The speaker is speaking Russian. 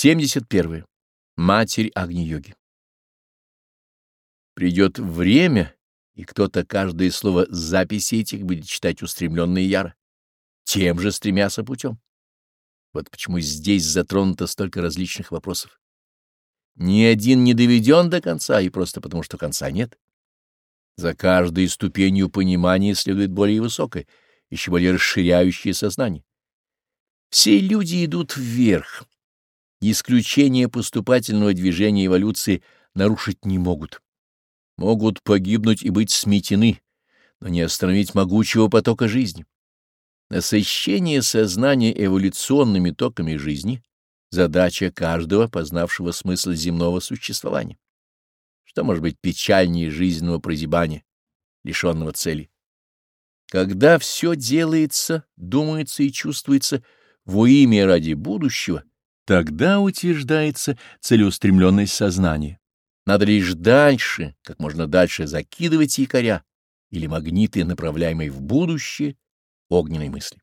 71. Матерь Агни-йоги. Придет время, и кто-то каждое слово записи этих будет читать устремленно и яро, тем же стремясь путем. Вот почему здесь затронуто столько различных вопросов. Ни один не доведен до конца, и просто потому, что конца нет. За каждой ступенью понимания следует более высокое, еще более расширяющее сознание. Все люди идут вверх, исключение поступательного движения эволюции нарушить не могут. Могут погибнуть и быть сметены, но не остановить могучего потока жизни. Насыщение сознания эволюционными токами жизни — задача каждого, познавшего смысл земного существования. Что может быть печальнее жизненного прозябания, лишенного цели? Когда все делается, думается и чувствуется во имя ради будущего — Тогда утверждается целеустремленность сознания. Надо лишь дальше, как можно дальше закидывать якоря или магниты, направляемые в будущее огненной мысли.